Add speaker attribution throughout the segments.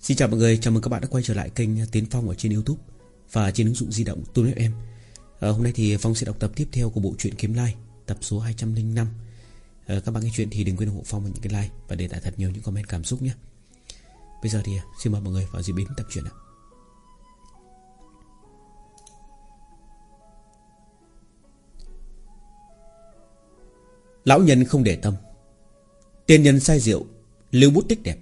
Speaker 1: Xin chào mọi người, chào mừng các bạn đã quay trở lại kênh Tiến Phong ở trên Youtube Và trên ứng dụng di động Tune FM à, ờ, Hôm nay thì Phong sẽ đọc tập tiếp theo của bộ truyện Kiếm Lai Tập số 205 à, ờ, Các bạn nghe chuyện thì đừng quên ủng hộ Phong bằng những cái like Và để lại thật nhiều những comment cảm xúc nhé. Bây giờ thì ờ, xin mời mọi người vào diễn biến tập truyện ạ. Lão nhân không để tâm. Tiên nhân sai rượu Lưu bút tích đẹp.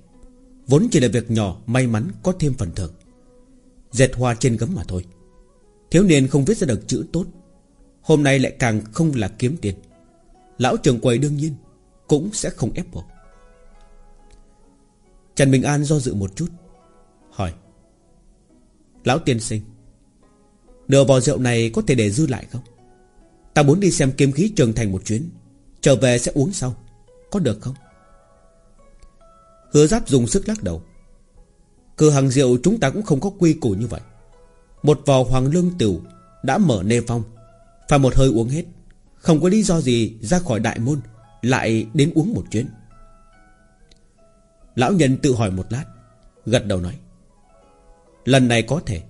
Speaker 1: Vốn chỉ là việc nhỏ, may mắn, có thêm phần thưởng. Dệt hoa trên gấm mà thôi. Thiếu niên không viết ra được chữ tốt. Hôm nay lại càng không là kiếm tiền. Lão trường quầy đương nhiên Cũng sẽ không ép buộc. Trần Bình An do dự một chút, Hỏi, Lão tiên sinh, Nửa vò rượu này có thể để dư lại không? Ta muốn đi xem kiếm khí trường thành một chuyến, Trở về sẽ uống sau, Có được không? Hứa giáp dùng sức lắc đầu. Cửa hàng rượu chúng ta cũng không có quy củ như vậy. Một vò hoàng lương tiểu Đã mở nê phong. Phải một hơi uống hết. Không có lý do gì ra khỏi đại môn, Lại đến uống một chuyến. Lão nhân tự hỏi một lát, Gật đầu nói, Lần này có thể.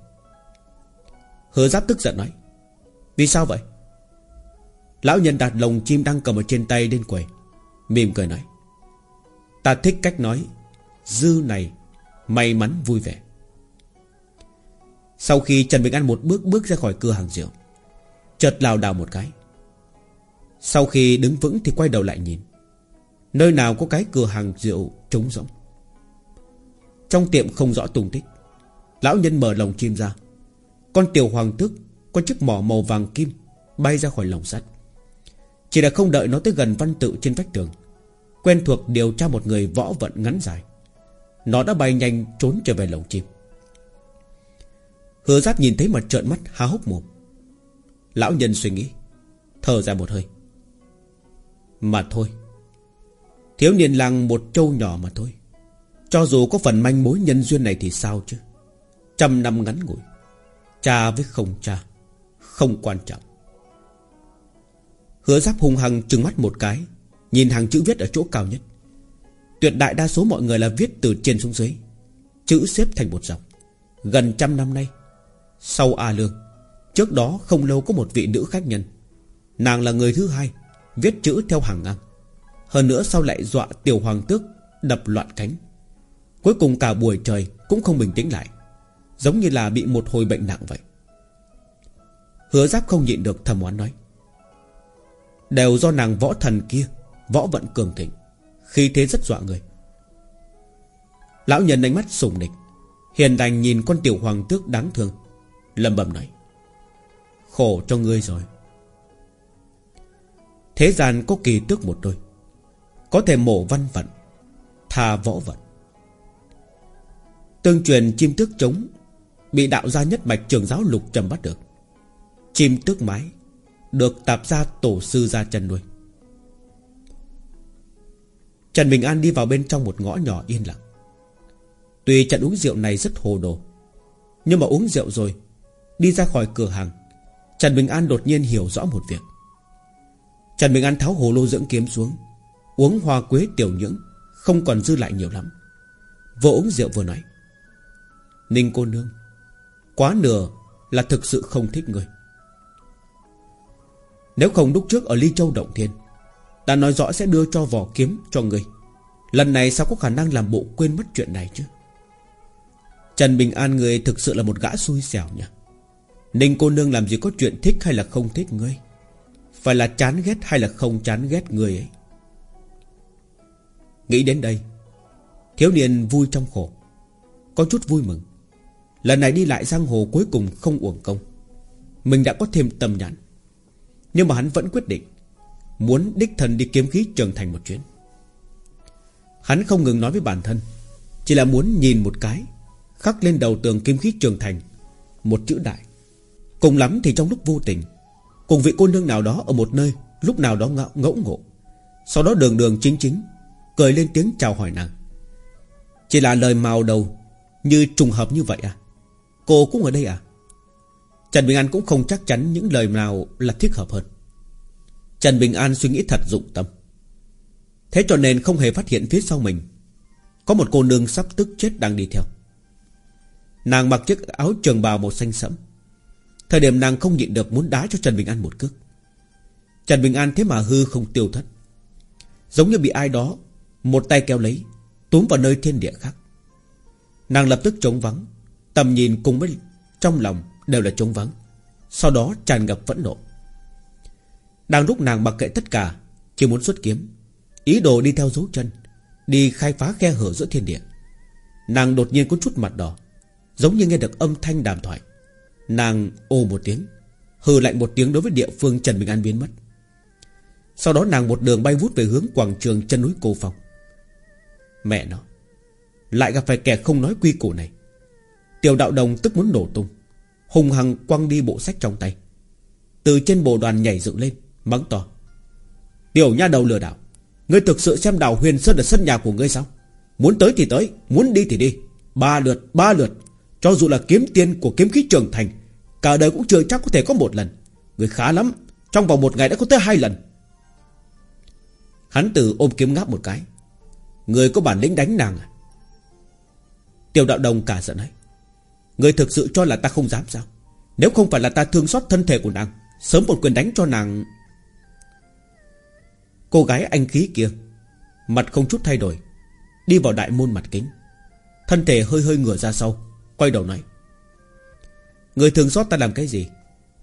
Speaker 1: Hứa giáp tức giận nói, Vì sao vậy? Lão nhân đặt lồng chim đang cầm ở trên tay lên quầy, Mỉm cười nói Ta thích cách nói, Dư này, May mắn vui vẻ. Sau khi Trần Bình An một bước bước ra khỏi cửa hàng rượu, Chợt lào đảo một cái. Sau khi đứng vững thì quay đầu lại nhìn. Nơi nào có cái cửa hàng rượu trống rỗng? Trong tiệm không rõ tung tích, Lão nhân mở lồng chim ra. Con tiểu hoàng tước Có chiếc mỏ màu vàng kim Bay ra khỏi lồng sắt. Chỉ là không đợi nó tới gần văn tự trên vách tường Quen thuộc điều tra một người võ vận ngắn dài. Nó đã bay nhanh trốn trở về lồng chim. Hứa giáp nhìn thấy mặt trợn mắt, há hốc mồm. Lão nhân suy nghĩ, Thở ra một hơi. Mà thôi, Thiếu niên làng một châu nhỏ mà thôi. Cho dù có phần manh mối nhân duyên này thì sao chứ? Trăm năm ngắn ngủi, Cha với không cha, Không quan trọng. Hứa giáp hung hăng trừng mắt một cái Nhìn hàng chữ viết ở chỗ cao nhất. Tuyệt đại đa số mọi người là viết từ trên xuống dưới. Chữ xếp thành một dòng. Gần trăm năm nay, Sau A Lương, Trước đó không lâu có một vị nữ khách nhân. Nàng là người thứ hai Viết chữ theo hàng ngang. Hơn nữa sau lại dọa tiểu hoàng tước Đập loạn cánh. Cuối cùng cả buổi trời cũng không bình tĩnh lại, Giống như là bị một hồi bệnh nặng vậy. Hứa giáp không nhịn được thầm oán nói. Đều do nàng võ thần kia Võ vận cường thịnh, Khi thế rất dọa người. Lão nhân ánh mắt sùng địch Hiền đành nhìn con tiểu hoàng tước đáng thương Lâm bẩm nói, Khổ cho ngươi rồi. Thế gian có kỳ tước một đôi, Có thể mổ văn vận Thà võ vận. Tương truyền chim tước trống, Bị đạo gia nhất mạch trường giáo lục trầm bắt được. Chim tước mái, Được tạp gia tổ sư ra chân nuôi. Trần Bình An đi vào bên trong một ngõ nhỏ yên lặng. Tuy trận uống rượu này rất hồ đồ, Nhưng mà uống rượu rồi, Đi ra khỏi cửa hàng, Trần Bình An đột nhiên hiểu rõ một việc. Trần Bình An tháo hồ lô dưỡng kiếm xuống, Uống hoa quế tiểu nhưỡng, Không còn dư lại nhiều lắm. Vừa uống rượu vừa nói, Ninh cô nương, Quá nửa là thực sự không thích người Nếu không lúc trước ở Ly Châu Động Thiên đã nói rõ sẽ đưa cho vỏ kiếm cho người Lần này sao có khả năng làm bộ quên mất chuyện này chứ? Trần Bình An người thực sự là một gã xui xẻo nhỉ? Ninh cô nương làm gì có chuyện thích hay là không thích ngươi? Phải là chán ghét hay là không chán ghét người ấy? Nghĩ đến đây, Thiếu niên vui trong khổ, Có chút vui mừng. Lần này đi lại giang hồ cuối cùng không uổng công. Mình đã có thêm tầm nhãn Nhưng mà hắn vẫn quyết định Muốn đích thân đi kiếm khí trường thành một chuyến. Hắn không ngừng nói với bản thân Chỉ là muốn nhìn một cái Khắc lên đầu tường kiếm khí trường thành Một chữ đại. Cùng lắm thì trong lúc vô tình Cùng vị cô nương nào đó ở một nơi Lúc nào đó ngẫu, ngẫu ngộ. Sau đó đường đường chính chính Cười lên tiếng chào hỏi nàng. Chỉ là lời màu đầu Như trùng hợp như vậy à? Cô cũng ở đây à? Trần Bình An cũng không chắc chắn những lời nào là thích hợp hơn. Trần Bình An suy nghĩ thật dụng tâm. Thế cho nên không hề phát hiện phía sau mình, Có một cô nương sắp tức chết đang đi theo. Nàng mặc chiếc áo trường bào màu xanh sẫm. Thời điểm nàng không nhịn được muốn đá cho Trần Bình An một cước. Trần Bình An thế mà hư không tiêu thất. Giống như bị ai đó, Một tay kéo lấy, Túm vào nơi thiên địa khác. Nàng lập tức trống vắng, Tầm nhìn cùng với trong lòng đều là trống vắng, Sau đó tràn ngập phẫn nộ. Đang lúc nàng mặc kệ tất cả, Chỉ muốn xuất kiếm. Ý đồ đi theo dấu chân, Đi khai phá khe hở giữa thiên địa. Nàng đột nhiên có chút mặt đỏ, Giống như nghe được âm thanh đàm thoại. Nàng ô một tiếng, Hừ lạnh một tiếng đối với địa phương Trần Bình An biến mất. Sau đó nàng một đường bay vút về hướng quảng trường chân núi Cô Phong. Mẹ nó, Lại gặp phải kẻ không nói quy củ này. Tiểu đạo đồng tức muốn nổ tung Hùng hằng quăng đi bộ sách trong tay. Từ trên bộ đoàn nhảy dựng lên Mắng to. Tiểu nha đầu lừa đảo. Ngươi thực sự xem đào huyền sơn ở sân nhà của ngươi sao? Muốn tới thì tới, Muốn đi thì đi. Ba lượt ba lượt. Cho dù là kiếm tiền của kiếm khí trưởng thành, Cả đời cũng chưa chắc có thể có một lần. Người khá lắm, Trong vòng một ngày đã có tới hai lần. Hắn từ ôm kiếm ngáp một cái. Người có bản lĩnh đánh nàng à? Tiểu đạo đồng cả giận ấy Người thực sự cho là ta không dám sao? Nếu không phải là ta thương xót thân thể của nàng, Sớm một quyền đánh cho nàng Cô gái anh khí kia, Mặt không chút thay đổi, Đi vào đại môn mặt kính. Thân thể hơi hơi ngửa ra sau, Quay đầu nói, Người thường xót ta làm cái gì?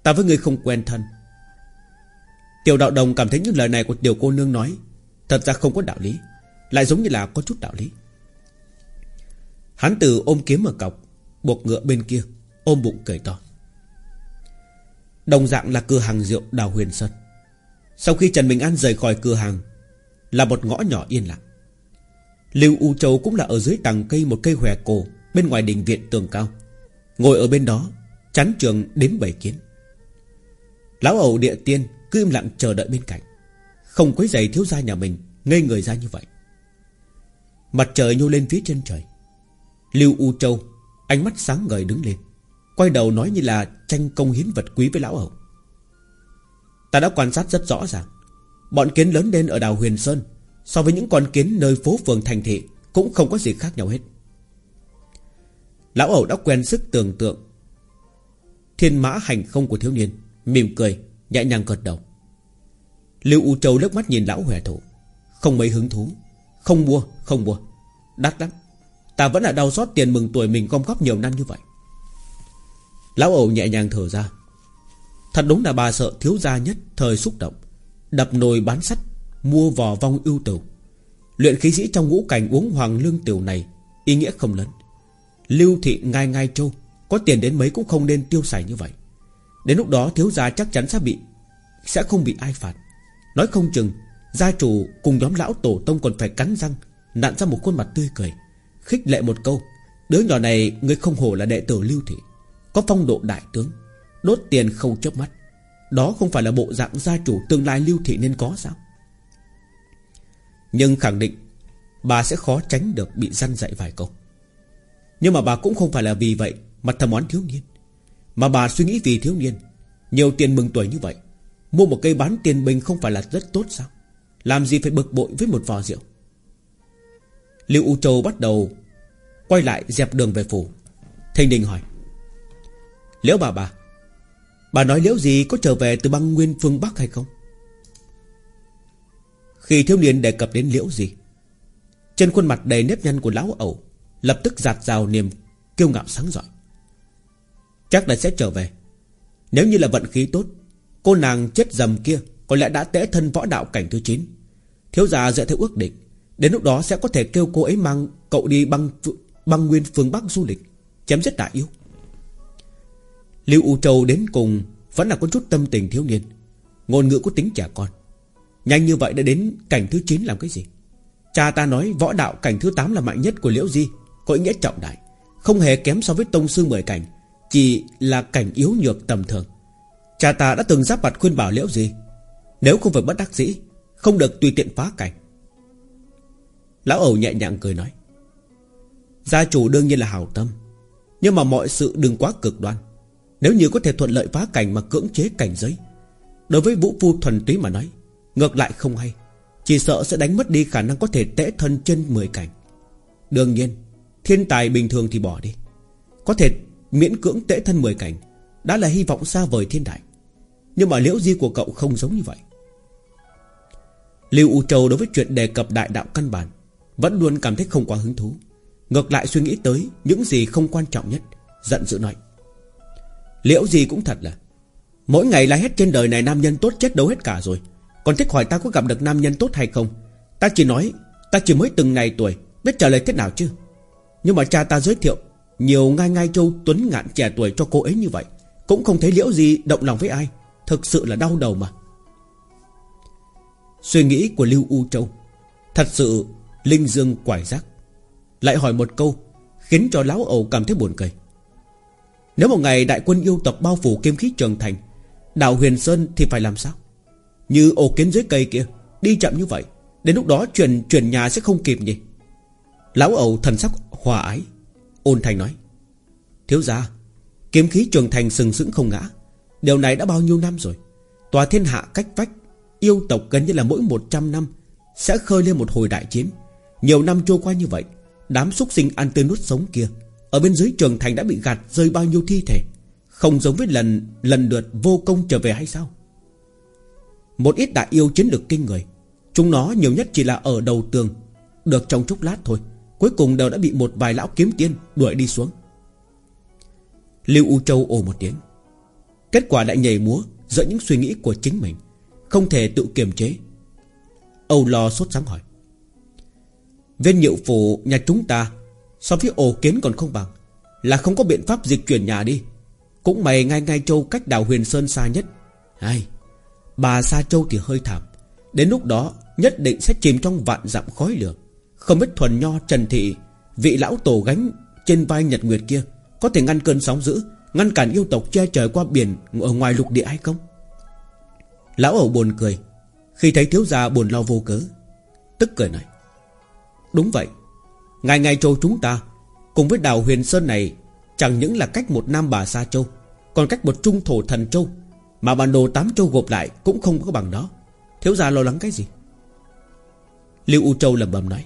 Speaker 1: Ta với người không quen thân. Tiểu đạo đồng cảm thấy những lời này của tiểu cô nương nói, Thật ra không có đạo lý, Lại giống như là có chút đạo lý. Hắn từ ôm kiếm ở cọc, Buộc ngựa bên kia, Ôm bụng cười to. Đồng dạng là cửa hàng rượu Đào Huyền Sơn. Sau khi Trần Bình An rời khỏi cửa hàng, Là một ngõ nhỏ yên lặng. Lưu U Châu cũng là ở dưới tầng cây Một cây hòe cổ Bên ngoài đình viện tường cao, Ngồi ở bên đó Chắn trường đếm bảy kiến. Lão ẩu địa tiên cứ im lặng chờ đợi bên cạnh, Không quấy giày thiếu gia nhà mình, Ngây người ra như vậy. Mặt trời nhô lên phía chân trời, Lưu U Châu Ánh mắt sáng ngời đứng lên, Quay đầu nói như là tranh công hiến vật quý với lão ẩu Ta đã quan sát rất rõ ràng. Bọn kiến lớn lên ở đảo Huyền Sơn, So với những con kiến nơi phố phường thành thị, Cũng không có gì khác nhau hết. Lão ẩu đã quen sức tưởng tượng. Thiên mã hành không của thiếu niên, Mỉm cười, Nhẹ nhàng gật đầu. Lưu U Châu lướt mắt nhìn lão hòe thủ Không mấy hứng thú. Không mua không mua. Đắt lắm. Ta vẫn là đau xót tiền mừng tuổi mình gom góp nhiều năm như vậy. Lão ẩu nhẹ nhàng thở ra. Thật đúng là bà sợ thiếu gia nhất Thời xúc động. Đập nồi bán sắt, Mua vò vong ưu tửu Luyện khí sĩ trong ngũ cảnh uống hoàng lương tiểu này, Ý nghĩa không lớn. Lưu thị ngai ngai châu Có tiền đến mấy cũng không nên tiêu xài như vậy. Đến lúc đó thiếu gia chắc chắn sẽ bị, Sẽ không bị ai phạt. Nói không chừng, Gia chủ cùng nhóm lão tổ tông còn phải cắn răng, Nặn ra một khuôn mặt tươi cười, Khích lệ một câu, Đứa nhỏ này, người không hổ là đệ tử lưu thị, Có phong độ đại tướng. Đốt tiền không chớp mắt. Đó không phải là bộ dạng gia chủ tương lai lưu thị nên có sao? Nhưng khẳng định, Bà sẽ khó tránh được bị răn dạy vài câu. Nhưng mà bà cũng không phải là vì vậy Mà thầm oán thiếu niên. Mà bà suy nghĩ vì thiếu niên, Nhiều tiền mừng tuổi như vậy, Mua một cây bán tiền bình không phải là rất tốt sao? Làm gì phải bực bội với một vò rượu? Lưu U Châu bắt đầu Quay lại dẹp đường về phủ. Thanh Đình hỏi, Liễu bà bà Bà nói liễu gì có trở về từ băng nguyên phương Bắc hay không? Khi thiếu niên đề cập đến liễu gì, Trên khuôn mặt đầy nếp nhăn của lão ẩu Lập tức giạt rào niềm kiêu ngạo sáng giỏi. Chắc là sẽ trở về. Nếu như là vận khí tốt, Cô nàng chết dầm kia Có lẽ đã tẽ thân võ đạo cảnh thứ 9 Thiếu gia dựa theo ước định, Đến lúc đó sẽ có thể kêu cô ấy mang cậu đi băng băng nguyên phương Bắc du lịch, Chém giết đại yêu Lưu U Châu đến cùng Vẫn là có chút tâm tình thiếu niên. Ngôn ngữ có tính trẻ con. Nhanh như vậy đã đến cảnh thứ 9 làm cái gì? Cha ta nói võ đạo cảnh thứ 8 là mạnh nhất của Liễu Di, Có ý nghĩa trọng đại, Không hề kém so với tông sư mười cảnh, Chỉ là cảnh yếu nhược tầm thường. Cha ta đã từng giáp mặt khuyên bảo Liễu Di, Nếu không phải bất đắc dĩ, Không được tùy tiện phá cảnh. Lão ẩu nhẹ nhàng cười nói, Gia chủ đương nhiên là hào tâm, Nhưng mà mọi sự đừng quá cực đoan. Nếu như có thể thuận lợi phá cảnh mà cưỡng chế cảnh giới. Đối với vũ phu thuần túy mà nói, Ngược lại không hay. Chỉ sợ sẽ đánh mất đi khả năng có thể tễ thân chân 10 cảnh. Đương nhiên, Thiên tài bình thường thì bỏ đi. Có thể miễn cưỡng tễ thân mười cảnh, Đã là hy vọng xa vời thiên đại. Nhưng mà liễu di của cậu không giống như vậy. Lưu U Châu đối với chuyện đề cập đại đạo căn bản, Vẫn luôn cảm thấy không quá hứng thú. Ngược lại suy nghĩ tới Những gì không quan trọng nhất, Giận dữ nói Liễu gì cũng thật là, Mỗi ngày là hết trên đời này nam nhân tốt chết đâu hết cả rồi. Còn thích hỏi ta có gặp được nam nhân tốt hay không? Ta chỉ nói, Ta chỉ mới từng ngày tuổi, Biết trả lời thế nào chứ? Nhưng mà cha ta giới thiệu, Nhiều ngai ngai châu tuấn ngạn trẻ tuổi cho cô ấy như vậy, Cũng không thấy liễu gì động lòng với ai. Thực sự là đau đầu mà. Suy nghĩ của Lưu U Châu, Thật sự Linh Dương quải giác Lại hỏi một câu, Khiến cho lão ẩu cảm thấy buồn cười. Nếu một ngày đại quân yêu tộc bao phủ kim khí trường thành, Đảo Huyền Sơn thì phải làm sao? Như ổ kiến dưới cây kia, Đi chậm như vậy, Đến lúc đó chuyển chuyển nhà sẽ không kịp nhỉ? Lão ẩu thần sắc hòa ái, Ôn thành nói. Thiếu gia, Kiếm khí trường thành sừng sững không ngã. Điều này đã bao nhiêu năm rồi? Tòa thiên hạ cách vách, Yêu tộc gần như là mỗi 100 năm Sẽ khơi lên một hồi đại chiến. Nhiều năm trôi qua như vậy, Đám súc sinh ăn tươi nuốt sống kia ở bên dưới trường thành đã bị gạt rơi bao nhiêu thi thể? Không giống với lần lần lượt vô công trở về hay sao? Một ít đại yêu chiến lược kinh người. Chúng nó nhiều nhất chỉ là ở đầu tường. Được trong chốc lát thôi. Cuối cùng đều đã bị một vài lão kiếm tiên Đuổi đi xuống. Lưu U Châu ồ một tiếng. Kết quả lại nhảy múa, Giữa những suy nghĩ của chính mình, Không thể tự kiềm chế. Âu lo sốt sáng hỏi. Viên nhiệu phủ nhà chúng ta So với ổ kiến còn không bằng. Là không có biện pháp dịch chuyển nhà đi. Cũng mày ngay ngay châu cách đảo Huyền Sơn xa nhất. Ai, Bà xa Châu thì hơi thảm. Đến lúc đó, nhất định sẽ chìm trong vạn dặm khói lửa. Không biết thuần nho Trần Thị, Vị lão tổ gánh trên vai Nhật Nguyệt kia, Có thể ngăn cơn sóng dữ, Ngăn cản yêu tộc che trời qua biển Ở ngoài lục địa hay không? Lão ẩu buồn cười. Khi thấy thiếu gia buồn lo vô cớ, Tức cười nói, Đúng vậy Ngày ngày châu chúng ta. Cùng với đảo huyền sơn này, Chẳng những là cách một nam bà sa châu, Còn cách một trung thổ thần châu, Mà bản đồ tám châu gộp lại cũng không có bằng đó. Thiếu gia lo lắng cái gì? Lưu U Châu lầm bầm nói,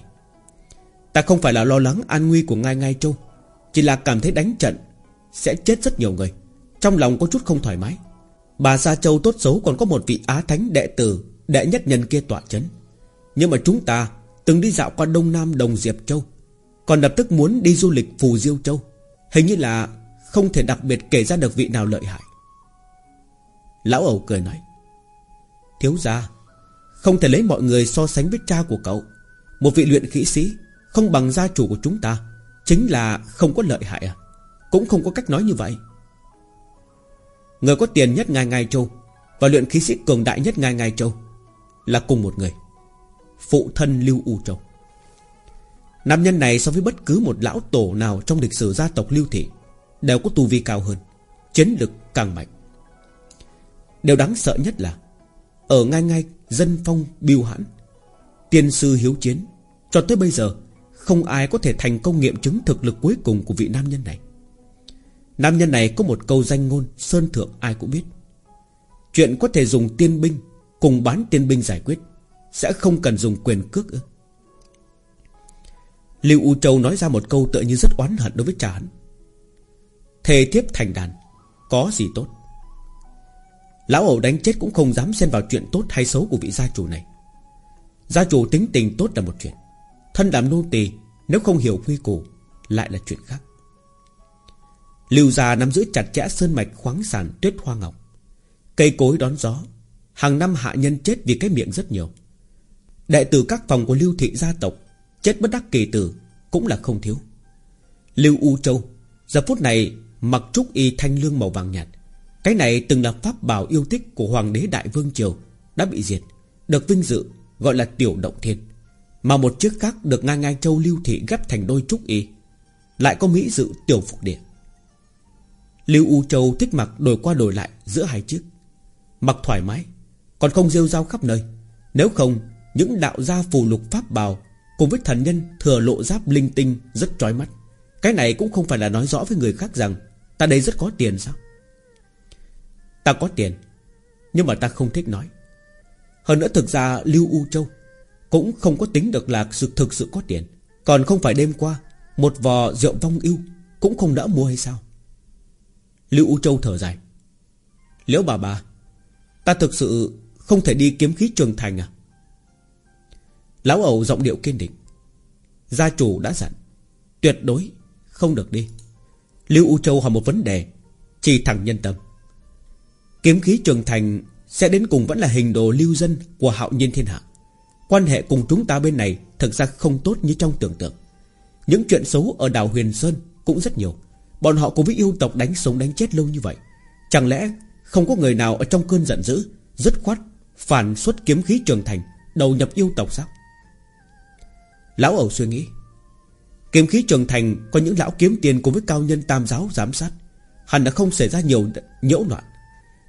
Speaker 1: Ta không phải là lo lắng an nguy của Ngài Ngài Châu, Chỉ là cảm thấy đánh trận Sẽ chết rất nhiều người, Trong lòng có chút không thoải mái. Bà Sa Châu tốt xấu còn có một vị Á Thánh đệ tử, Đệ nhất nhân kia tọa chấn. Nhưng mà chúng ta Từng đi dạo qua Đông Nam Đồng Diệp Châu còn lập tức muốn đi du lịch Phù Diêu Châu. Hình như là Không thể đặc biệt kể ra được vị nào lợi hại. Lão ẩu cười nói, Thiếu gia, Không thể lấy mọi người so sánh với cha của cậu. Một vị luyện khí sĩ Không bằng gia chủ của chúng ta, Chính là không có lợi hại à? Cũng không có cách nói như vậy. Người có tiền nhất ngài ngài Châu Và luyện khí sĩ cường đại nhất ngài ngài Châu Là cùng một người, Phụ thân Lưu U Châu. Nam nhân này so với bất cứ một lão tổ nào Trong lịch sử gia tộc Lưu Thị, Đều có tu vi cao hơn, Chiến lực càng mạnh. Điều đáng sợ nhất là, Ở ngay ngay dân phong biêu hãn, Tiên sư hiếu chiến, Cho tới bây giờ, Không ai có thể thành công nghiệm chứng thực lực cuối cùng của vị nam nhân này. Nam nhân này có một câu danh ngôn Sơn thượng ai cũng biết. Chuyện có thể dùng tiên binh Cùng bán tiên binh giải quyết Sẽ không cần dùng quyền cước ư. Lưu U Châu nói ra một câu tựa như rất oán hận đối với cha hắn. Thề thiếp thành đàn, Có gì tốt? Lão ẩu đánh chết cũng không dám xen vào chuyện tốt hay xấu của vị gia chủ này. Gia chủ tính tình tốt là một chuyện, Thân làm nô tỳ, Nếu không hiểu quy củ, Lại là chuyện khác. Lưu gia nắm giữ chặt chẽ sơn mạch khoáng sản tuyết hoa ngọc. Cây cối đón gió, Hàng năm hạ nhân chết vì cái miệng rất nhiều. Đệ tử các phòng của Lưu thị gia tộc Chết bất đắc kỳ tử Cũng là không thiếu. Lưu U Châu, Giờ phút này mặc trúc y thanh lương màu vàng nhạt. Cái này từng là pháp bảo yêu thích Của Hoàng đế Đại Vương Triều Đã bị diệt, Được vinh dự, gọi là Tiểu Động Thiên. Mà một chiếc khác được ngang ngang châu Lưu Thị ghép thành đôi trúc y, Lại có mỹ dự Tiểu Phục Địa. Lưu U Châu thích mặc đổi qua đổi lại Giữa hai chiếc, Mặc thoải mái, Còn không rêu rao khắp nơi. Nếu không, những đạo gia phù lục pháp bào Cùng với thần nhân thừa lộ giáp linh tinh, Rất trói mắt. Cái này cũng không phải là nói rõ với người khác rằng, Ta đây rất có tiền sao? Ta có tiền, Nhưng mà ta không thích nói. Hơn nữa thực ra Lưu U Châu Cũng không có tính được là sự thực sự có tiền. Còn không phải đêm qua, Một vò rượu vong yêu Cũng không đỡ mua hay sao? Lưu U Châu thở dài. Liễu bà bà, Ta thực sự không thể đi kiếm khí trường thành à? Lão ẩu giọng điệu kiên định. Gia chủ đã dặn, Tuyệt đối không được đi. Lưu U Châu hỏi một vấn đề, Chỉ thẳng nhân tâm. Kiếm khí trường thành Sẽ đến cùng vẫn là hình đồ lưu dân Của hạo nhiên thiên hạ. Quan hệ cùng chúng ta bên này Thực ra không tốt như trong tưởng tượng. Những chuyện xấu ở đảo Huyền Sơn Cũng rất nhiều. Bọn họ cùng với yêu tộc đánh sống đánh chết lâu như vậy. Chẳng lẽ không có người nào ở trong cơn giận dữ, Dứt khoát Phản xuất kiếm khí trường thành, Đầu nhập yêu tộc sao? Lão ẩu suy nghĩ. Kiếm khí trường thành có những lão kiếm tiền cùng với cao nhân tam giáo giám sát. Hẳn đã không xảy ra nhiều nhiễu loạn.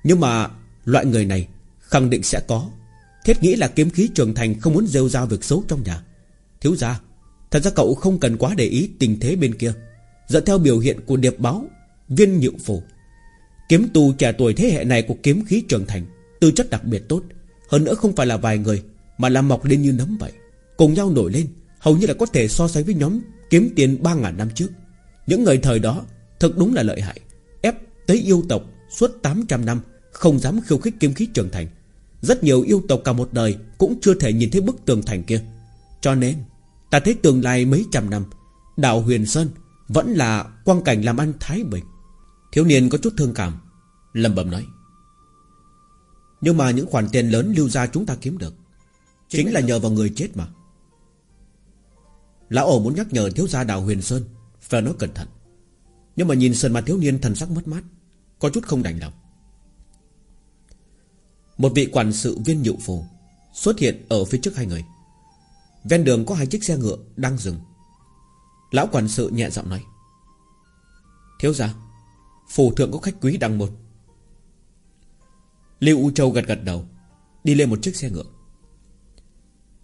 Speaker 1: Nhưng mà loại người này khẳng định sẽ có. Thiết nghĩ là kiếm khí trường thành không muốn rêu rao việc xấu trong nhà. Thiếu ra Thật ra cậu không cần quá để ý tình thế bên kia. Dựa theo biểu hiện của điệp báo, Viên nhự phổ Kiếm tù trẻ tuổi thế hệ này của kiếm khí trường thành, Tư chất đặc biệt tốt. Hơn nữa không phải là vài người, Mà là mọc lên như nấm vậy, Cùng nhau nổi lên. Hầu như là có thể so sánh với nhóm Kiếm tiền 3.000 năm trước. Những người thời đó Thật đúng là lợi hại, Ép tới yêu tộc suốt 800 năm, Không dám khiêu khích kiếm khí trưởng thành. Rất nhiều yêu tộc cả một đời Cũng chưa thể nhìn thấy bức tường thành kia. Cho nên, Ta thấy tương lai mấy trăm năm Đạo Huyền Sơn Vẫn là quang cảnh làm ăn thái bình. Thiếu niên có chút thương cảm lầm bầm nói. Nhưng mà những khoản tiền lớn lưu ra chúng ta kiếm được, Chính là nhờ vào người chết mà. Lão ổ muốn nhắc nhở thiếu gia đào huyền sơn Phải nói cẩn thận. Nhưng mà nhìn sơn mặt thiếu niên thần sắc mất mát, Có chút không đành lòng. Một vị quản sự viên nhựu phù Xuất hiện ở phía trước hai người. Ven đường có hai chiếc xe ngựa đang dừng. Lão quản sự nhẹ giọng nói, Thiếu gia Phủ thượng có khách quý đằng một. Lưu U Châu gật gật đầu, Đi lên một chiếc xe ngựa.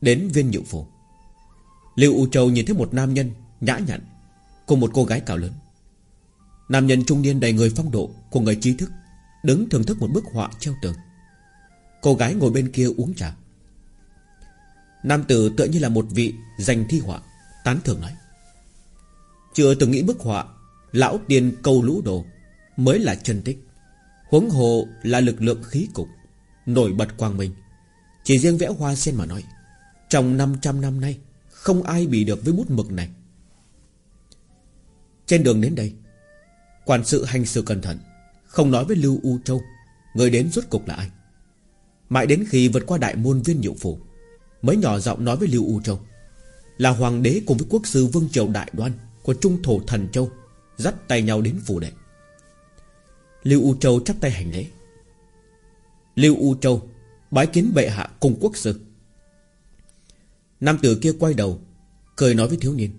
Speaker 1: Đến viên nhựu phủ Lưu U Châu nhìn thấy một nam nhân Nhã nhặn Cùng một cô gái cao lớn. Nam nhân trung niên đầy người phong độ Của người trí thức Đứng thưởng thức một bức họa treo tường. Cô gái ngồi bên kia uống trà. Nam tử tựa như là một vị Dành thi họa, Tán thưởng nói, Chưa từng nghĩ bức họa Lão tiên câu lũ đồ Mới là chân tích, Huống hồ là lực lượng khí cục, Nổi bật quang minh. Chỉ riêng vẽ hoa sen mà nói, Trong 500 năm nay không ai bị được với bút mực này. Trên đường đến đây, Quản sự hành sự cẩn thận, Không nói với Lưu U Châu, Người đến rốt cục là ai. Mãi đến khi vượt qua đại môn viên nhiệm phủ Mới nhỏ giọng nói với Lưu U Châu, Là hoàng đế cùng với quốc sư Vương Triều Đại Đoan Của Trung Thổ Thần Châu Dắt tay nhau đến phủ đệ. Lưu U Châu chắp tay hành lễ. Lưu U Châu Bái kiến bệ hạ cùng quốc sư. Nam tử kia quay đầu, Cười nói với thiếu niên.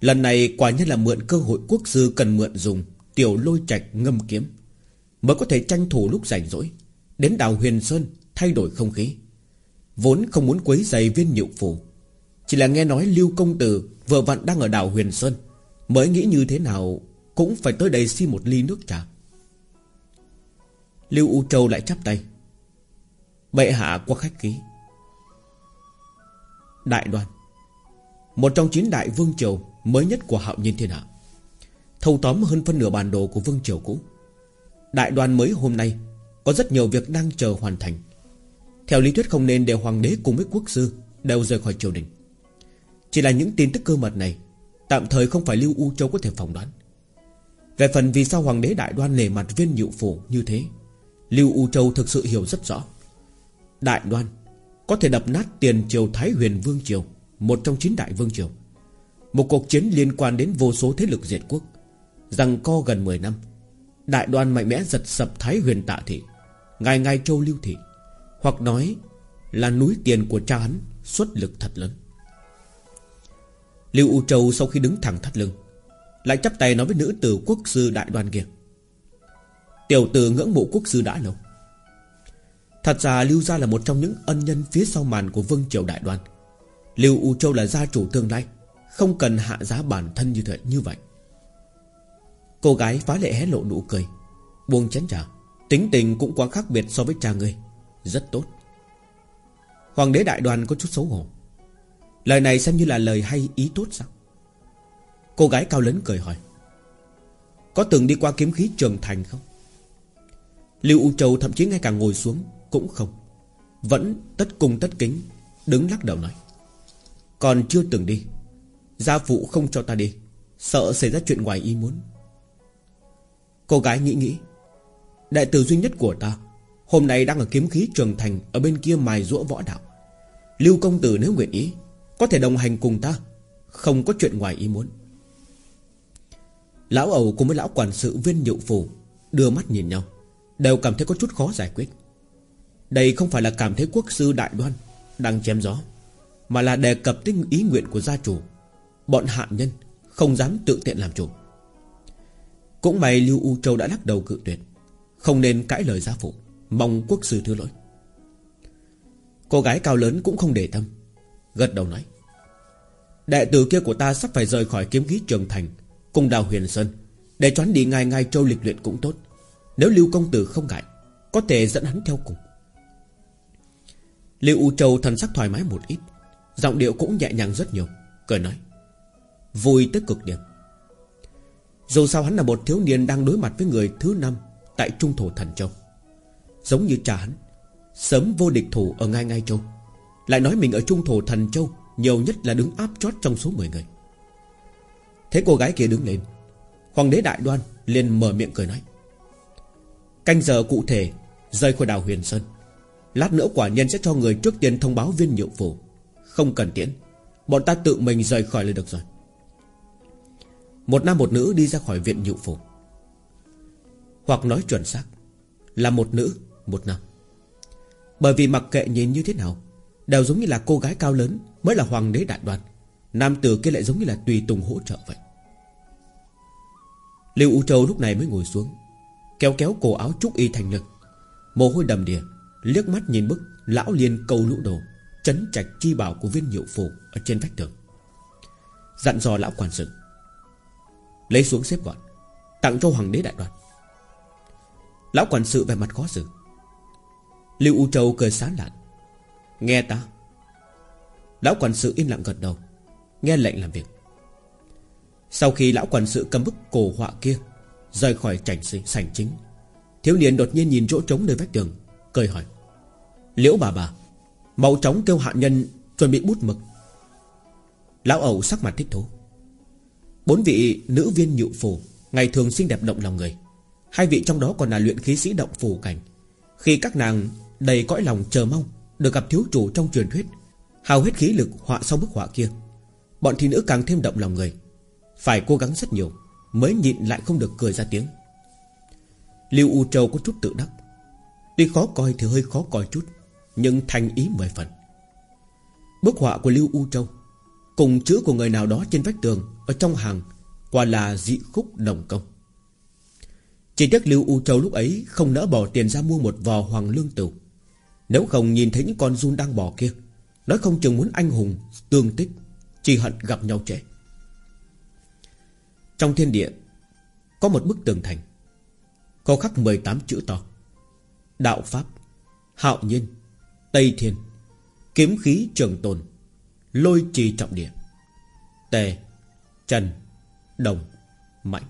Speaker 1: Lần này quả nhiên là mượn cơ hội quốc sư cần mượn dùng, Tiểu lôi trạch ngâm kiếm. Mới có thể tranh thủ lúc rảnh rỗi, Đến đảo Huyền Sơn thay đổi không khí. Vốn không muốn quấy giày viên nhiệu phủ. Chỉ là nghe nói Lưu Công Tử Vừa vặn đang ở đảo Huyền Sơn, Mới nghĩ như thế nào Cũng phải tới đây xin một ly nước trà. Lưu U Châu lại chắp tay. Bệ hạ qua khách ký. Đại đoàn Một trong chín đại vương triều Mới nhất của hạo nhiên thiên hạ. Thâu tóm hơn phân nửa bản đồ của vương triều cũ. Đại đoàn mới hôm nay Có rất nhiều việc đang chờ hoàn thành. Theo lý thuyết không nên để hoàng đế cùng với quốc sư Đều rời khỏi triều đình. Chỉ là những tin tức cơ mật này Tạm thời không phải Lưu U Châu có thể phỏng đoán. Về phần vì sao hoàng đế đại đoan nề mặt viên nhự phủ như thế, Lưu U Châu thực sự hiểu rất rõ. Đại đoan có thể đập nát tiền triều Thái huyền Vương Triều, Một trong chín đại Vương Triều. Một cuộc chiến liên quan đến vô số thế lực diệt quốc. Rằng co gần 10 năm, Đại đoàn mạnh mẽ giật sập Thái huyền tạ thị, Ngài ngài châu lưu thị, Hoặc nói là núi tiền của cha hắn Xuất lực thật lớn. Lưu U Châu sau khi đứng thẳng thắt lưng, Lại chắp tay nói với nữ tử quốc sư đại đoàn kia. Tiểu tử ngưỡng mộ quốc sư đã lâu Thật ra Lưu Gia là một trong những ân nhân phía sau màn của Vương Triều Đại Đoan. Lưu U Châu là gia chủ tương lai, Không cần hạ giá bản thân như thế, như vậy. Cô gái phá lệ hé lộ nụ cười, Buông chén trà. Tính tình cũng quá khác biệt so với cha ngươi. Rất tốt. Hoàng đế đại đoàn có chút xấu hổ. Lời này xem như là lời hay, ý tốt sao? Cô gái cao lớn cười hỏi. Có từng đi qua kiếm khí trường thành không? Lưu U Châu thậm chí ngay cả ngồi xuống cũng không. Vẫn tất cung tất kính, Đứng lắc đầu nói. Còn chưa từng đi, Gia phụ không cho ta đi, Sợ xảy ra chuyện ngoài ý muốn. Cô gái nghĩ nghĩ, Đại tử duy nhất của ta, Hôm nay đang ở kiếm khí trường thành Ở bên kia mài rũa võ đạo. Lưu công tử nếu nguyện ý, Có thể đồng hành cùng ta, Không có chuyện ngoài ý muốn. Lão ẩu cùng với lão quản sự viên nhự phủ Đưa mắt nhìn nhau, Đều cảm thấy có chút khó giải quyết. Đây không phải là cảm thấy quốc sư đại đoan Đang chém gió, Mà là đề cập tới ý nguyện của gia chủ. Bọn hạ nhân Không dám tự tiện làm chủ. Cũng may Lưu U Châu đã lắc đầu cự tuyệt, Không nên cãi lời gia phụ, Mong quốc sư thứ lỗi. Cô gái cao lớn cũng không để tâm, Gật đầu nói, Đệ tử kia của ta sắp phải rời khỏi kiếm khí trường thành, Cùng đào huyền sơn, Để choán đi ngay ngay châu lịch luyện cũng tốt. Nếu Lưu Công Tử không ngại, Có thể dẫn hắn theo cùng. Lưu U Châu thần sắc thoải mái một ít, Giọng điệu cũng nhẹ nhàng rất nhiều, Cười nói, Vui tới cực điểm. Dù sao hắn là một thiếu niên đang đối mặt với người thứ năm Tại Trung Thổ Thần Châu. Giống như cha hắn, Sớm vô địch thủ ở ngay ngay châu, Lại nói mình ở Trung Thổ Thần Châu Nhiều nhất là đứng áp chót trong số 10 người. Thế cô gái kia đứng lên, Hoàng đế Đại Đoan liền mở miệng cười nói, Canh giờ cụ thể Rời khỏi đảo Huyền Sơn Lát nữa quả nhân sẽ cho người trước tiên thông báo viên nhượng phủ Không cần tiễn. Bọn ta tự mình rời khỏi là được rồi. Một nam một nữ đi ra khỏi viện nhiệm phủ Hoặc nói chuẩn xác, Là một nữ, một nam. Bởi vì mặc kệ nhìn như thế nào, Đều giống như là cô gái cao lớn, Mới là hoàng đế đại đoàn. Nam tử kia lại giống như là tùy tùng hỗ trợ vậy. Lưu U Châu lúc này mới ngồi xuống, Kéo kéo cổ áo trúc y thành lực, Mồ hôi đầm đìa. Liếc mắt nhìn bức Lão liên cầu lũ đồ, Chấn trạch chi bảo của viên hiệu phủ Ở trên vách tường. Dặn dò lão quản sự, Lấy xuống xếp gọn, Tặng cho hoàng đế đại đoàn. Lão quản sự về mặt khó xử. Lưu U Châu cười sán lạn, Nghe ta. Lão quản sự im lặng gật đầu, Nghe lệnh làm việc. Sau khi lão quản sự cầm bức cổ họa kia Rời khỏi chảnh sảnh chính, Thiếu niên đột nhiên nhìn chỗ trống nơi vách tường Cười hỏi. Liễu bà bà Màu trống kêu hạ nhân chuẩn bị bút mực. Lão ẩu sắc mặt thích thú. Bốn vị nữ viên nhụ phù, Ngày thường xinh đẹp động lòng người. Hai vị trong đó còn là luyện khí sĩ động phù cảnh. Khi các nàng đầy cõi lòng chờ mong, Được gặp thiếu chủ trong truyền thuyết Hào hết khí lực họa sau bức họa kia, Bọn thị nữ càng thêm động lòng người. Phải cố gắng rất nhiều, Mới nhịn lại không được cười ra tiếng. Lưu U Châu có chút tự đắc. Tuy khó coi thì hơi khó coi chút, Nhưng thành ý mười phần. Bức họa của Lưu U Châu, Cùng chữ của người nào đó trên vách tường, Ở trong hàng, Quả là dị khúc đồng công. Chỉ tiếc Lưu U Châu lúc ấy Không nỡ bỏ tiền ra mua một vò hoàng lương tửu Nếu không nhìn thấy những con run đang bò kia, Nói không chừng muốn anh hùng, Tương tích, Chỉ hận gặp nhau trễ Trong thiên địa, Có một bức tường thành, Có khắc 18 chữ to. Đạo Pháp, Hạo Nhiên, Tây Thiên, Kiếm khí trường tồn, Lôi trì trọng địa Tề Trần, Đồng, Mạnh.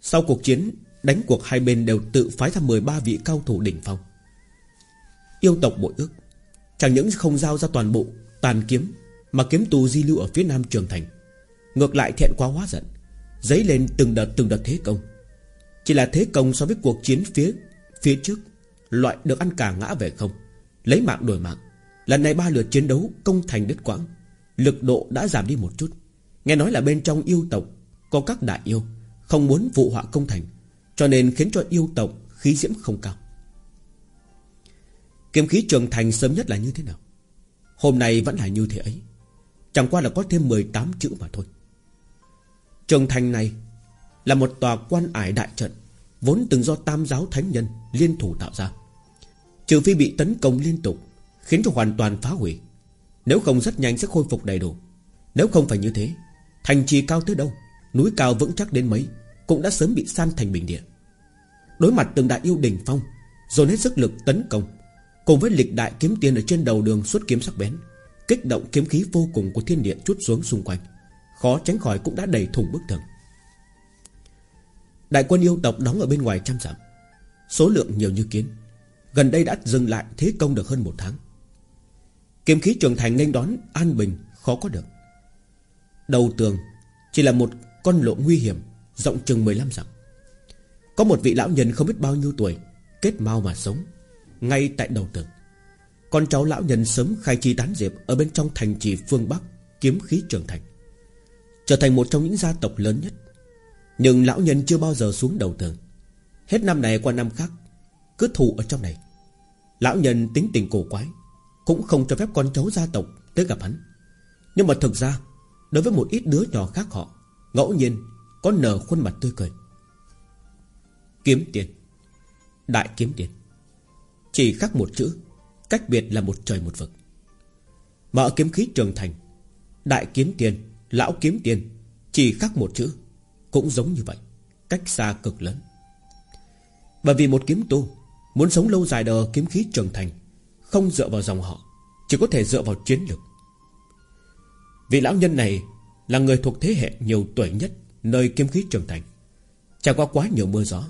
Speaker 1: Sau cuộc chiến, Đánh cuộc hai bên đều tự phái ra 13 vị cao thủ đỉnh phong. Yêu tộc bội ước, Chẳng những không giao ra toàn bộ Tàn kiếm Mà kiếm tù di lưu ở phía nam trường thành, Ngược lại thẹn quá hóa giận Giấy lên từng đợt từng đợt thế công. Chỉ là thế công so với cuộc chiến phía Phía trước. Loại được ăn cả ngã về không. Lấy mạng đổi mạng. Lần này ba lượt chiến đấu công thành đứt quãng. Lực độ đã giảm đi một chút. Nghe nói là bên trong yêu tộc Có các đại yêu Không muốn vụ họa công thành, Cho nên khiến cho yêu tộc khí diễm không cao. Kiếm khí trường thành sớm nhất là như thế nào? Hôm nay vẫn là như thế ấy. Chẳng qua là có thêm 18 chữ mà thôi. Trường thành này là một tòa quan ải đại trận, Vốn từng do tam giáo thánh nhân Liên thủ tạo ra. Trừ phi bị tấn công liên tục, Khiến cho hoàn toàn phá hủy. Nếu không rất nhanh sẽ khôi phục đầy đủ. Nếu không phải như thế, Thành trì cao tới đâu, Núi cao vững chắc đến mấy, Cũng đã sớm bị san thành bình địa. Đối mặt từng đại yêu đỉnh phong, Dồn hết sức lực tấn công, Cùng với lịch đại kiếm tiền ở trên đầu đường xuất kiếm sắc bén, Kích động kiếm khí vô cùng của thiên địa chút xuống xung quanh, Khó tránh khỏi cũng đã đầy thủng bức tường. Đại quân yêu tộc đóng ở bên ngoài trăm dặm. Số lượng nhiều như kiến. Gần đây đã dừng lại thế công được hơn một tháng. Kiếm khí trường thành nên đón an bình Khó có được. Đầu tường Chỉ là một con lộ nguy hiểm, Rộng chừng 15 dặm. Có một vị lão nhân không biết bao nhiêu tuổi, Kết mau mà sống, Ngay tại đầu tường. Con cháu lão nhân sớm khai chi tán diệp Ở bên trong thành trì phương Bắc Kiếm khí trường thành, Trở thành một trong những gia tộc lớn nhất. Nhưng lão nhân chưa bao giờ xuống đầu tường. Hết năm này qua năm khác, Cứ thù ở trong này. Lão nhân tính tình cổ quái, Cũng không cho phép con cháu gia tộc tới gặp hắn. Nhưng mà thực ra, Đối với một ít đứa nhỏ khác họ, Ngẫu nhiên có nở khuôn mặt tươi cười. Kiếm tiền, Đại kiếm tiền. Chỉ khác một chữ, Cách biệt là một trời một vực. Mở kiếm khí trường thành, Đại kiếm tiền, Lão kiếm tiền, Chỉ khác một chữ cũng giống như vậy, Cách xa cực lớn. Bởi vì một kiếm tu Muốn sống lâu dài đờ kiếm khí trưởng thành, Không dựa vào dòng họ, Chỉ có thể dựa vào chiến lược. Vị lão nhân này Là người thuộc thế hệ nhiều tuổi nhất Nơi kiếm khí trưởng thành. Trải qua quá nhiều mưa gió,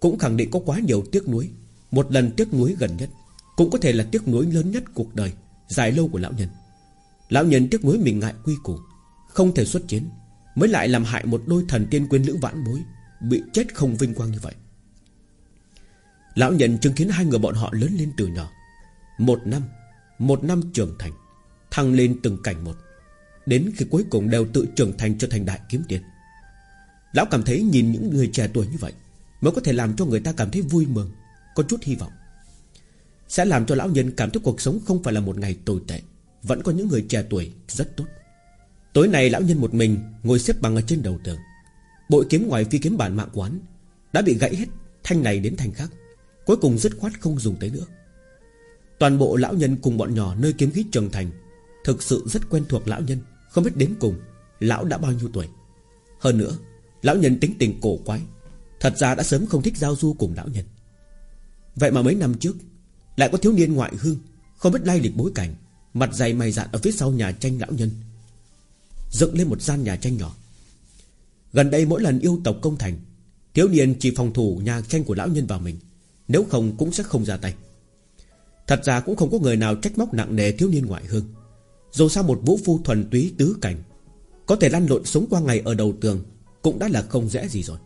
Speaker 1: Cũng khẳng định có quá nhiều tiếc nuối. Một lần tiếc nuối gần nhất Cũng có thể là tiếc nuối lớn nhất cuộc đời, Dài lâu của lão nhân. Lão nhân tiếc nuối mình ngại quy củ, Không thể xuất chiến. Mới lại làm hại một đôi thần tiên quyến lữ vãn bối, Bị chết không vinh quang như vậy. Lão nhận chứng kiến hai người bọn họ lớn lên từ nhỏ. Một năm Một năm trưởng thành, Thăng lên từng cảnh một, Đến khi cuối cùng đều tự trưởng thành cho thành đại kiếm tiền Lão cảm thấy nhìn những người trẻ tuổi như vậy Mới có thể làm cho người ta cảm thấy vui mừng, Có chút hy vọng. Sẽ làm cho lão nhân cảm thấy cuộc sống không phải là một ngày tồi tệ, Vẫn có những người trẻ tuổi rất tốt. Tối nay lão nhân một mình Ngồi xếp bằng ở trên đầu tường. Bội kiếm ngoài phi kiếm bản mạng quán Đã bị gãy hết, thanh này đến thanh khác, Cuối cùng dứt khoát không dùng tới nữa. Toàn bộ lão nhân cùng bọn nhỏ Nơi kiếm khí trường thành Thực sự rất quen thuộc lão nhân, Không biết đến cùng Lão đã bao nhiêu tuổi. Hơn nữa, Lão nhân tính tình cổ quái, Thật ra đã sớm không thích giao du cùng lão nhân. Vậy mà mấy năm trước, Lại có thiếu niên ngoại hương Không biết lai lịch bối cảnh, Mặt dày mày dạn ở phía sau nhà tranh lão nhân. Dựng lên một gian nhà tranh nhỏ. Gần đây mỗi lần yêu tộc công thành, Thiếu niên chỉ phòng thủ nhà tranh của lão nhân vào mình, Nếu không cũng sẽ không ra tay. Thật ra cũng không có người nào trách móc nặng nề thiếu niên ngoại hương. Dù sao một vũ phu thuần túy tứ cảnh, Có thể lăn lộn sống qua ngày ở đầu tường Cũng đã là không dễ gì rồi.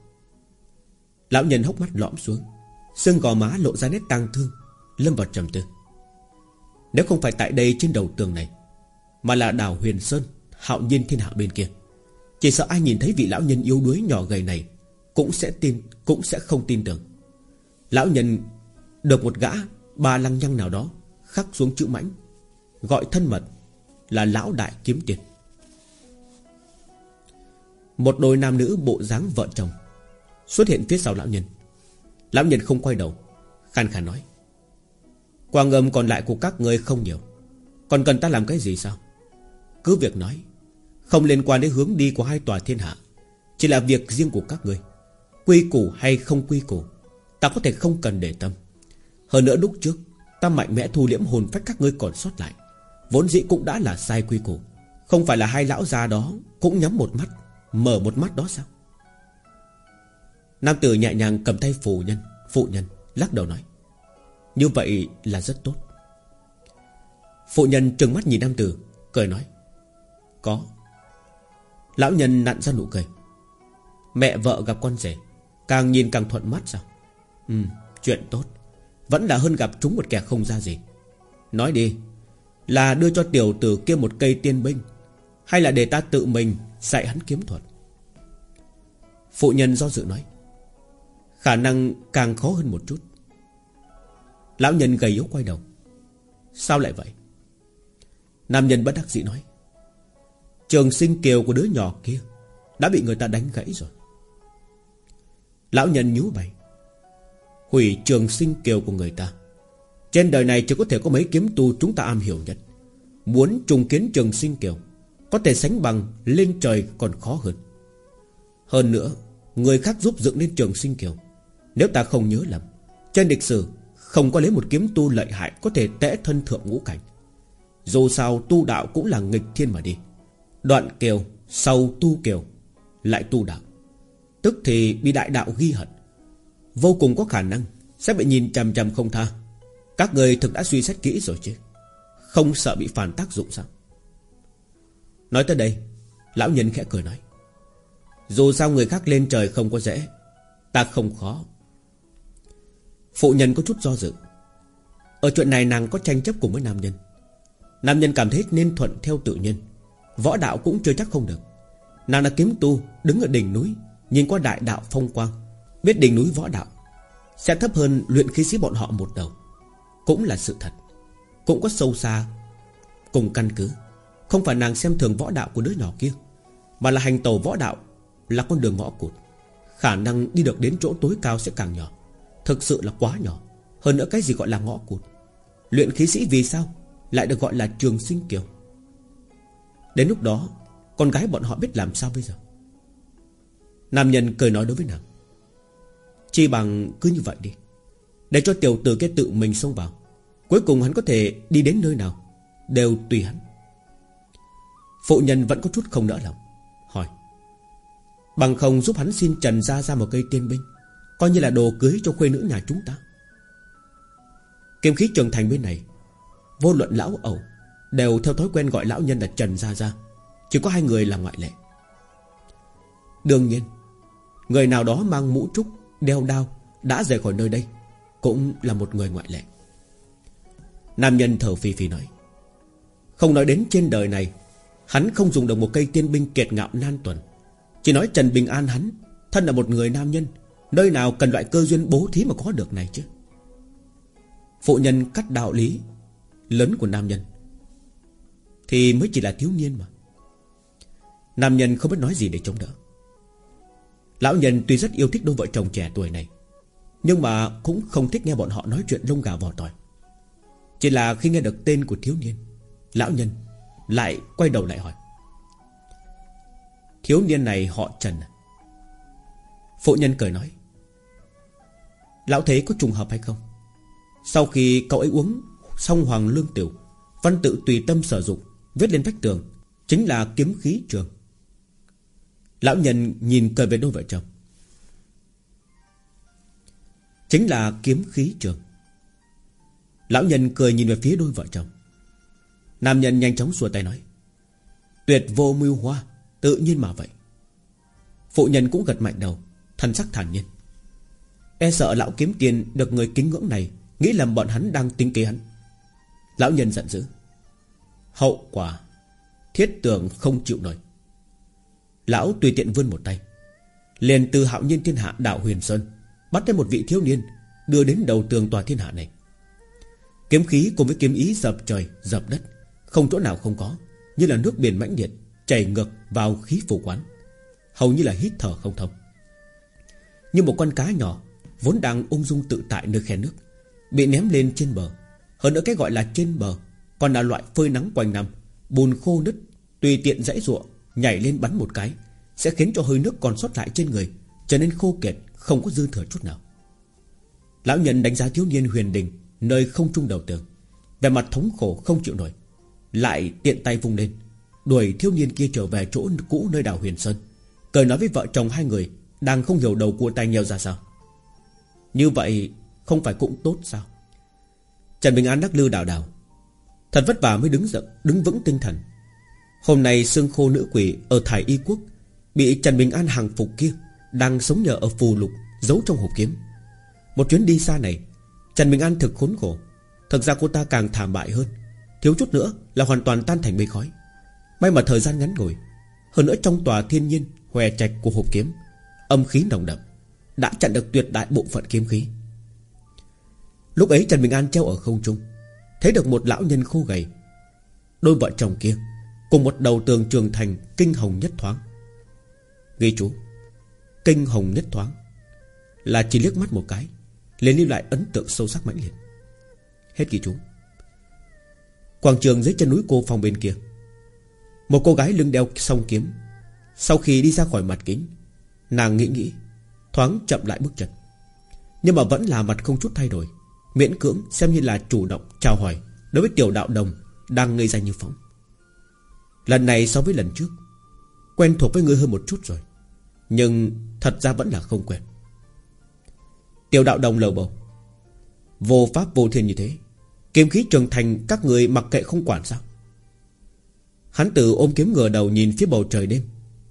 Speaker 1: Lão nhân hốc mắt lõm xuống, Xương gò má lộ ra nét tang thương, Lâm vào trầm tư. Nếu không phải tại đây trên đầu tường này, Mà là đảo Huyền Sơn Hạo nhiên thiên hạ bên kia. Chỉ sợ ai nhìn thấy vị lão nhân yếu đuối nhỏ gầy này Cũng sẽ tin, Cũng sẽ không tin tưởng. Lão nhân được một gã Ba lăng nhăng nào đó Khắc xuống chữ mãnh, Gọi thân mật là lão đại kiếm tiền. Một đôi nam nữ bộ dáng vợ chồng Xuất hiện phía sau lão nhân. Lão nhân không quay đầu, Khàn khàn nói, Quang âm còn lại của các người không nhiều. Còn cần ta làm cái gì sao? Cứ việc nói không liên quan đến hướng đi của hai tòa thiên hạ. Chỉ là việc riêng của các người Quy củ hay không quy củ, Ta có thể không cần để tâm. Hơn nữa lúc trước, Ta mạnh mẽ thu liễm hồn phách các ngươi còn sót lại. Vốn dĩ cũng đã là sai quy củ. Không phải là hai lão già đó Cũng nhắm một mắt, Mở một mắt đó sao? Nam tử nhẹ nhàng cầm tay phụ nhân Phụ nhân, lắc đầu nói, Như vậy là rất tốt. Phụ nhân trừng mắt nhìn nam tử, Cười nói, Có. Lão nhân nặn ra nụ cười. Mẹ vợ gặp con rể, Càng nhìn càng thuận mắt sao? Ừ chuyện tốt. Vẫn là hơn gặp chúng một kẻ không ra gì. Nói đi, Là đưa cho tiểu tử kia một cây tiên binh, Hay là để ta tự mình Dạy hắn kiếm thuật? Phụ nhân do dự nói. Khả năng càng khó hơn một chút. Lão nhân gầy yếu quay đầu. Sao lại vậy? Nam nhân bất đắc dĩ nói. Trường sinh kiều của đứa nhỏ kia Đã bị người ta đánh gãy rồi. Lão nhân nhú bày Hủy trường sinh kiều của người ta. Trên đời này chỉ có thể có mấy kiếm tu chúng ta am hiểu nhất. Muốn trùng kiến trường sinh kiều, Có thể sánh bằng lên trời còn khó hơn. Hơn nữa, Người khác giúp dựng lên trường sinh kiều, Nếu ta không nhớ lầm, Trên lịch sử Không có lấy một kiếm tu lợi hại Có thể tẽ thân thượng ngũ cảnh. Dù sao tu đạo cũng là nghịch thiên mà đi. Đoạn kiều Sau tu kiều, Lại tu đạo. Tức thì bị đại đạo ghi hận. Vô cùng có khả năng Sẽ bị nhìn chằm chằm không tha. Các người thực đã suy xét kỹ rồi chứ. Không sợ bị phản tác dụng sao? Nói tới đây, Lão nhân khẽ cười nói. Dù sao người khác lên trời không có dễ, Ta không khó. Phụ nhân có chút do dự. Ở chuyện này nàng có tranh chấp cùng với nam nhân. Nam nhân cảm thấy nên thuận theo tự nhiên. Võ đạo cũng chưa chắc không được. Nàng là kiếm tu, Đứng ở đỉnh núi, Nhìn qua đại đạo phong quang, Biết đỉnh núi võ đạo, Sẽ thấp hơn luyện khí sĩ bọn họ một đầu. Cũng là sự thật. Cũng có sâu xa, Cùng căn cứ. Không phải nàng xem thường võ đạo của đứa nhỏ kia, Mà là hành tàu võ đạo, Là con đường ngõ cụt. Khả năng đi được đến chỗ tối cao sẽ càng nhỏ. Thực sự là quá nhỏ. Hơn nữa cái gì gọi là ngõ cụt? Luyện khí sĩ vì sao Lại được gọi là trường sinh kiều? Đến lúc đó, Con gái bọn họ biết làm sao bây giờ? Nam nhân cười nói đối với nàng. Chi bằng cứ như vậy đi. Để cho tiểu tử cái tự mình xông vào. Cuối cùng hắn có thể đi đến nơi nào, Đều tùy hắn. Phụ nhân vẫn có chút không nỡ lòng, Hỏi. Bằng không giúp hắn xin Trần ra ra một cây tiên binh, Coi như là đồ cưới cho khuê nữ nhà chúng ta. Kiếm khí trường thành bên này, Vô luận lão ẩu Đều theo thói quen gọi lão nhân là Trần Gia Gia. Chỉ có hai người là ngoại lệ. Đương nhiên, Người nào đó mang mũ trúc, Đeo đao Đã rời khỏi nơi đây Cũng là một người ngoại lệ. Nam nhân thở phì phì nói, Không nói đến trên đời này, Hắn không dùng được một cây tiên binh kiệt ngạo nan tuần. Chỉ nói Trần Bình An hắn, Thân là một người nam nhân, Nơi nào cần loại cơ duyên bố thí mà có được này chứ? Phụ nhân cắt đạo lý Lớn của nam nhân. Thì mới chỉ là thiếu niên mà. Nam nhân không biết nói gì để chống đỡ. Lão nhân tuy rất yêu thích đôi vợ chồng trẻ tuổi này, Nhưng mà cũng không thích nghe bọn họ nói chuyện lông gà vò tỏi. Chỉ là khi nghe được tên của thiếu niên, Lão nhân Lại quay đầu lại hỏi. Thiếu niên này họ Trần à? Phụ nhân cười nói. Lão thấy có trùng hợp hay không? Sau khi cậu ấy uống Xong hoàng lương tiểu, Văn tự tùy tâm sở dụng Viết lên vách tường, Chính là kiếm khí trường. Lão nhân nhìn cười về đôi vợ chồng. Chính là kiếm khí trường. Lão nhân cười nhìn về phía đôi vợ chồng. Nam nhân nhanh chóng xua tay nói, Tuyệt vô mưu hoa, Tự nhiên mà vậy. Phụ nhân cũng gật mạnh đầu Thân sắc thản nhiên. E sợ lão kiếm tiền được người kính ngưỡng này Nghĩ lầm bọn hắn đang tính kế hắn. Lão nhân giận dữ. Hậu quả, Thiết tưởng không chịu nổi. Lão tùy tiện vươn một tay, liền từ hạo nhiên thiên hạ đạo huyền sơn, Bắt thêm một vị thiếu niên, Đưa đến đầu tường tòa thiên hạ này. Kiếm khí cùng với kiếm ý dập trời, Dập đất, Không chỗ nào không có, Như là nước biển mãnh liệt, Chảy ngược vào khí phủ quán, Hầu như là hít thở không thông. Như một con cá nhỏ, Vốn đang ung dung tự tại nơi khe nước, Bị ném lên trên bờ, Hơn nữa cái gọi là trên bờ còn là loại phơi nắng quanh năm, Bùn khô nứt, Tùy tiện dãy ruộng, Nhảy lên bắn một cái, Sẽ khiến cho hơi nước còn sót lại trên người, Trở nên khô kiệt, Không có dư thừa chút nào. Lão nhân đánh giá thiếu niên huyền đình, Nơi không trung đầu tường Về mặt thống khổ không chịu nổi, Lại tiện tay vung lên, Đuổi thiếu niên kia trở về chỗ cũ nơi đảo huyền sơn, Cười nói với vợ chồng hai người, Đang không hiểu đầu cua tay nhau ra sao? Như vậy không phải cũng tốt sao? Trần Bình An đắc lư đảo đảo Thật vất vả mới đứng dậy, Đứng vững tinh thần. Hôm nay xương khô nữ quỷ ở Thải Y Quốc Bị Trần Bình An hàng phục kia Đang sống nhờ ở phù lục Giấu trong hộp kiếm. Một chuyến đi xa này, Trần Bình An thực khốn khổ. Thực ra cô ta càng thảm bại hơn. Thiếu chút nữa là hoàn toàn tan thành mây khói. May mà thời gian ngắn ngủi, Hơn nữa trong tòa thiên nhiên, Hòe trạch của hộp kiếm, Âm khí nồng đậm, Đã chặn được tuyệt đại bộ phận kiếm khí. Lúc ấy Trần Bình An treo ở không trung Thấy được một lão nhân khô gầy. Đôi vợ chồng kia Cùng một đầu tường trường thành Kinh hồng nhất thoáng. Ghi chú, Kinh hồng nhất thoáng Là chỉ liếc mắt một cái, liền lưu lại ấn tượng sâu sắc mãnh liệt. Hết ghi chú. Quảng trường dưới chân núi cô phòng bên kia, Một cô gái lưng đeo song kiếm. Sau khi đi ra khỏi mặt kính, Nàng nghĩ nghĩ, Thoáng chậm lại bước chân. Nhưng mà vẫn là mặt không chút thay đổi. Miễn cưỡng xem như là chủ động chào hỏi Đối với tiểu đạo đồng Đang ngây ra như phóng. Lần này so với lần trước, Quen thuộc với ngươi hơn một chút rồi, Nhưng thật ra vẫn là không quen. Tiểu đạo đồng lầu bầu. Vô pháp vô thiên như thế, Kiếm khí trường thành các người mặc kệ không quản sao. Hắn tự ôm kiếm ngửa đầu nhìn phía bầu trời đêm,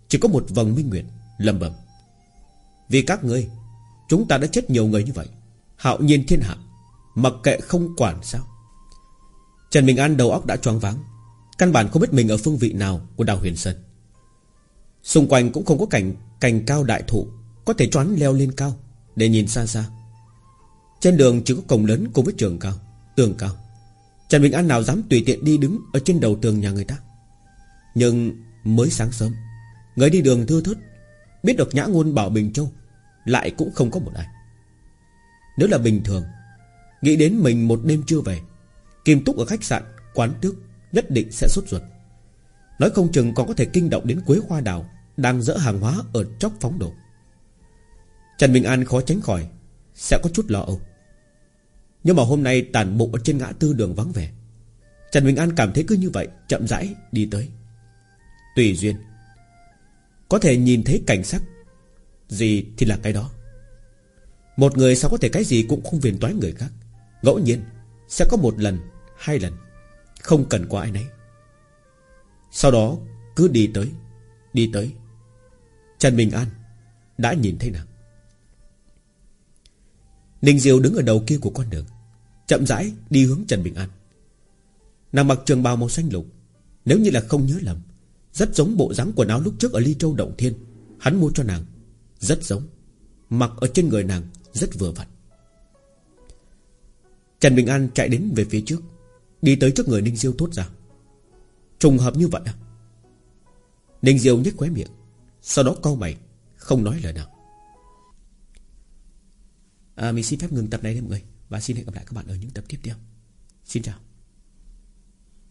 Speaker 1: Chỉ có một vầng minh nguyện lầm bầm Vì các ngươi, Chúng ta đã chết nhiều người như vậy, Hạo nhiên thiên hạ. Mặc kệ không quản sao? Trần Bình An đầu óc đã choáng váng. Căn bản không biết mình ở phương vị nào của đào huyền sơn. Xung quanh cũng không có cảnh Cành cao đại thụ, Có thể choán leo lên cao, Để nhìn xa xa. Trên đường chỉ có cổng lớn cùng với trường cao, Tường cao. Trần Bình An nào dám tùy tiện đi đứng Ở trên đầu tường nhà người ta. Nhưng mới sáng sớm, Người đi đường thưa thớt, Biết được nhã ngôn bảo Bình Châu, Lại cũng không có một ai. Nếu là bình thường Nghĩ đến mình một đêm chưa về Kim Túc ở khách sạn, quán tước Nhất định sẽ sốt ruột. Nói không chừng còn có thể kinh động đến Quế Hoa Đào Đang dỡ hàng hóa ở chóc phóng đồ. Trần Bình An khó tránh khỏi Sẽ có chút lo âu. Nhưng mà hôm nay tàn bộ ở trên ngã tư đường vắng vẻ Trần Bình An cảm thấy cứ như vậy Chậm rãi đi tới. Tùy duyên Có thể nhìn thấy cảnh sắc Gì thì là cái đó. Một người sao có thể cái gì cũng không phiền toái người khác. Ngẫu nhiên, Sẽ có một lần, Hai lần, Không cần qua ai nấy. Sau đó, cứ đi tới Đi tới. Trần Bình An Đã nhìn thấy nàng. Ninh Diêu đứng ở đầu kia của con đường, Chậm rãi đi hướng Trần Bình An. Nàng mặc trường bào màu xanh lục, Nếu như là không nhớ lầm, Rất giống bộ dáng quần áo lúc trước ở Ly Châu Động Thiên. Hắn mua cho nàng, Rất giống, Mặc ở trên người nàng rất vừa vặn. Trần Bình An chạy đến về phía trước Đi tới trước người Ninh Diêu thốt ra. Trùng hợp như vậy à? Ninh Diêu nhếch khóe miệng Sau đó cau mày Không nói lời nào. À, Mình xin phép ngừng tập này đây mọi người Và xin hẹn gặp lại các bạn ở những tập tiếp theo. Xin chào.